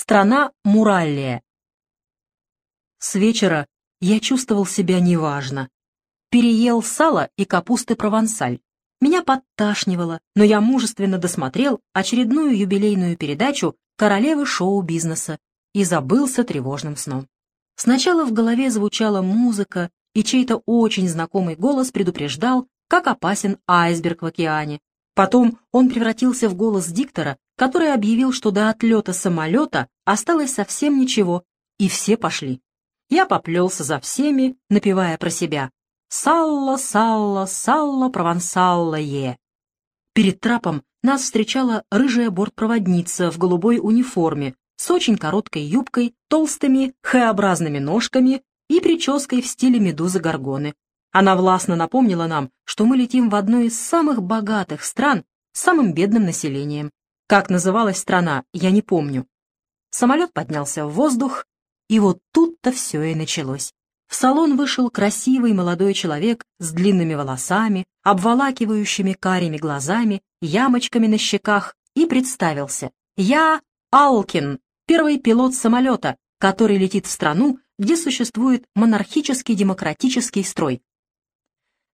Страна Муралия. С вечера я чувствовал себя неважно. Переел сало и капусты провансаль. Меня подташнивало, но я мужественно досмотрел очередную юбилейную передачу королевы шоу-бизнеса и забылся тревожным сном. Сначала в голове звучала музыка, и чей-то очень знакомый голос предупреждал, как опасен айсберг в океане. Потом он превратился в голос диктора, который объявил, что до отлета самолета осталось совсем ничего, и все пошли. Я поплелся за всеми, напевая про себя «Салла, салла, салла, провансалла е». Перед трапом нас встречала рыжая бортпроводница в голубой униформе с очень короткой юбкой, толстыми Х-образными ножками и прической в стиле медузы Горгоны. Она властно напомнила нам, что мы летим в одну из самых богатых стран с самым бедным населением. Как называлась страна, я не помню. Самолет поднялся в воздух, и вот тут-то все и началось. В салон вышел красивый молодой человек с длинными волосами, обволакивающими карими глазами, ямочками на щеках, и представился. «Я Алкин, первый пилот самолета, который летит в страну, где существует монархический демократический строй,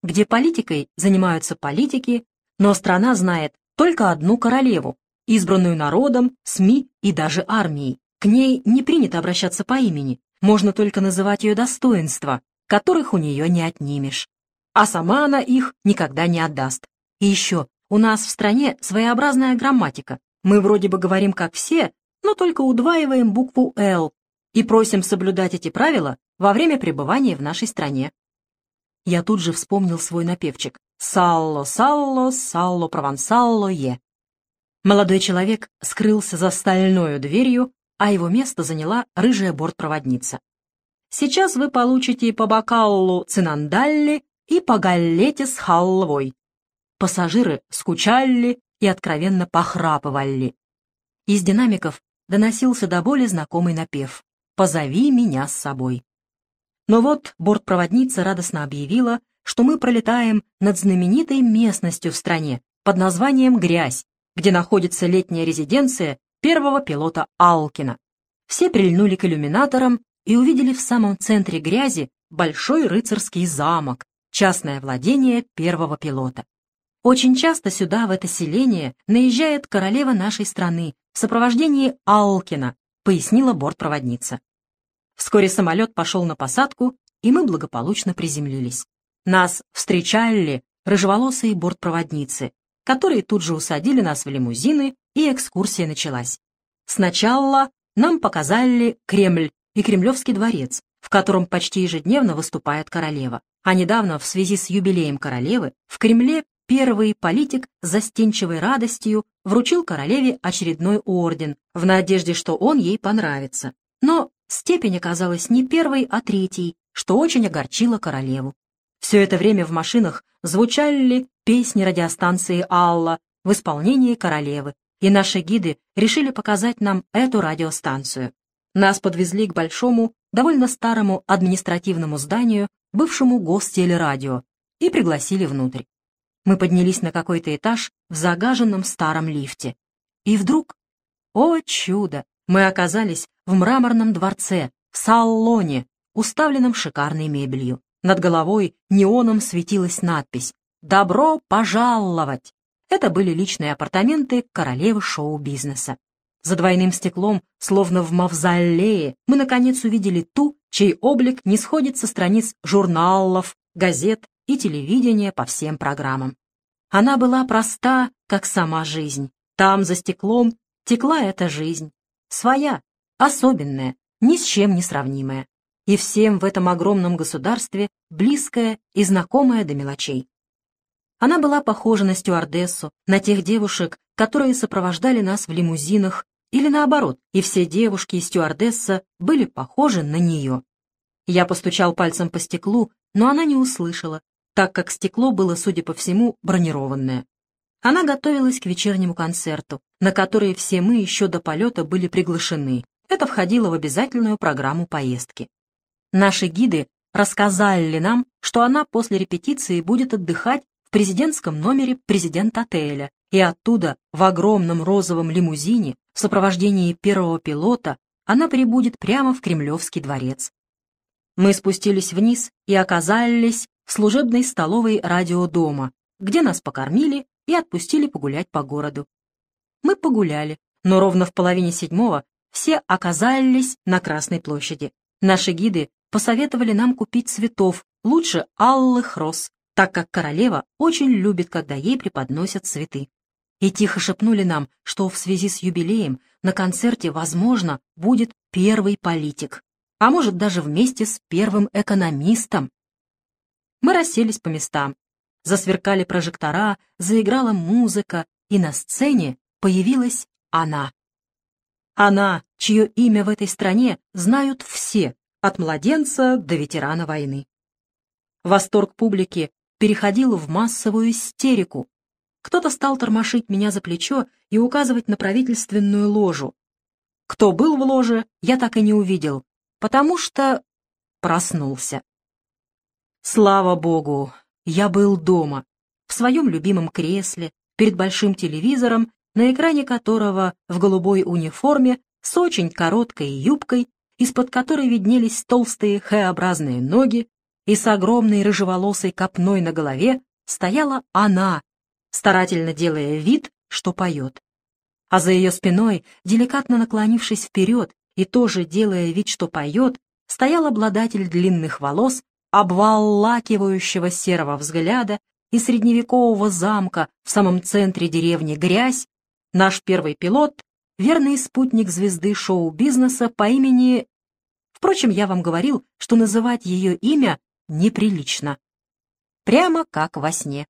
где политикой занимаются политики, но страна знает только одну королеву, избранную народом, СМИ и даже армией. К ней не принято обращаться по имени, можно только называть ее достоинства, которых у нее не отнимешь. А сама она их никогда не отдаст. И еще, у нас в стране своеобразная грамматика. Мы вроде бы говорим как все, но только удваиваем букву «Л» и просим соблюдать эти правила во время пребывания в нашей стране. Я тут же вспомнил свой напевчик «Салло, салло, салло, провансалло, е». Молодой человек скрылся за стальной дверью, а его место заняла рыжая бортпроводница. Сейчас вы получите по бокалу цинандалли и по галлете с халвой. Пассажиры скучали и откровенно похрапывали. Из динамиков доносился до боли знакомый напев «Позови меня с собой». Но вот бортпроводница радостно объявила, что мы пролетаем над знаменитой местностью в стране под названием Грязь, где находится летняя резиденция первого пилота Алкина. Все прильнули к иллюминаторам и увидели в самом центре грязи большой рыцарский замок, частное владение первого пилота. Очень часто сюда, в это селение, наезжает королева нашей страны в сопровождении Алкина, пояснила бортпроводница. Вскоре самолет пошел на посадку, и мы благополучно приземлились. Нас встречали рыжеволосые бортпроводницы, которые тут же усадили нас в лимузины и экскурсия началась. Сначала нам показали Кремль и Кремлевский дворец, в котором почти ежедневно выступает королева. А недавно, в связи с юбилеем королевы, в Кремле первый политик с застенчивой радостью вручил королеве очередной орден, в надежде, что он ей понравится. Но степень оказалась не первой, а третьей, что очень огорчило королеву. Все это время в машинах звучали песни радиостанции «Алла» в исполнении королевы, и наши гиды решили показать нам эту радиостанцию. Нас подвезли к большому, довольно старому административному зданию, бывшему гостелерадио, и пригласили внутрь. Мы поднялись на какой-то этаж в загаженном старом лифте. И вдруг, о чудо, мы оказались в мраморном дворце, в салоне, уставленном шикарной мебелью. Над головой неоном светилась надпись «Добро пожаловать!» Это были личные апартаменты королевы шоу-бизнеса. За двойным стеклом, словно в мавзолее, мы наконец увидели ту, чей облик не сходит со страниц журналов, газет и телевидения по всем программам. Она была проста, как сама жизнь. Там, за стеклом, текла эта жизнь. Своя, особенная, ни с чем не сравнимая. И всем в этом огромном государстве близкая и знакомая до мелочей. Она была похожа на стюардессу, на тех девушек, которые сопровождали нас в лимузинах, или наоборот, и все девушки и стюардесса были похожи на нее. Я постучал пальцем по стеклу, но она не услышала, так как стекло было, судя по всему, бронированное. Она готовилась к вечернему концерту, на который все мы еще до полета были приглашены. Это входило в обязательную программу поездки. Наши гиды рассказали нам, что она после репетиции будет отдыхать президентском номере президент-отеля, и оттуда в огромном розовом лимузине в сопровождении первого пилота она прибудет прямо в Кремлевский дворец. Мы спустились вниз и оказались в служебной столовой радиодома, где нас покормили и отпустили погулять по городу. Мы погуляли, но ровно в половине седьмого все оказались на Красной площади. Наши гиды посоветовали нам купить цветов, лучше алых роз, так как королева очень любит, когда ей преподносят цветы. И тихо шепнули нам, что в связи с юбилеем на концерте, возможно, будет первый политик, а может даже вместе с первым экономистом. Мы расселись по местам. Засверкали прожектора, заиграла музыка, и на сцене появилась она. Она, чье имя в этой стране знают все, от младенца до ветерана войны. Восторг публики переходил в массовую истерику. Кто-то стал тормошить меня за плечо и указывать на правительственную ложу. Кто был в ложе, я так и не увидел, потому что проснулся. Слава богу, я был дома, в своем любимом кресле, перед большим телевизором, на экране которого в голубой униформе с очень короткой юбкой, из-под которой виднелись толстые Х-образные ноги, и с огромной рыжеволосой копной на голове стояла она, старательно делая вид, что поет. А за ее спиной, деликатно наклонившись вперед и тоже делая вид, что поет, стоял обладатель длинных волос, обволакивающего серого взгляда и средневекового замка в самом центре деревни Грязь, наш первый пилот, верный спутник звезды шоу-бизнеса по имени... Впрочем, я вам говорил, что называть ее имя неприлично. Прямо как во сне.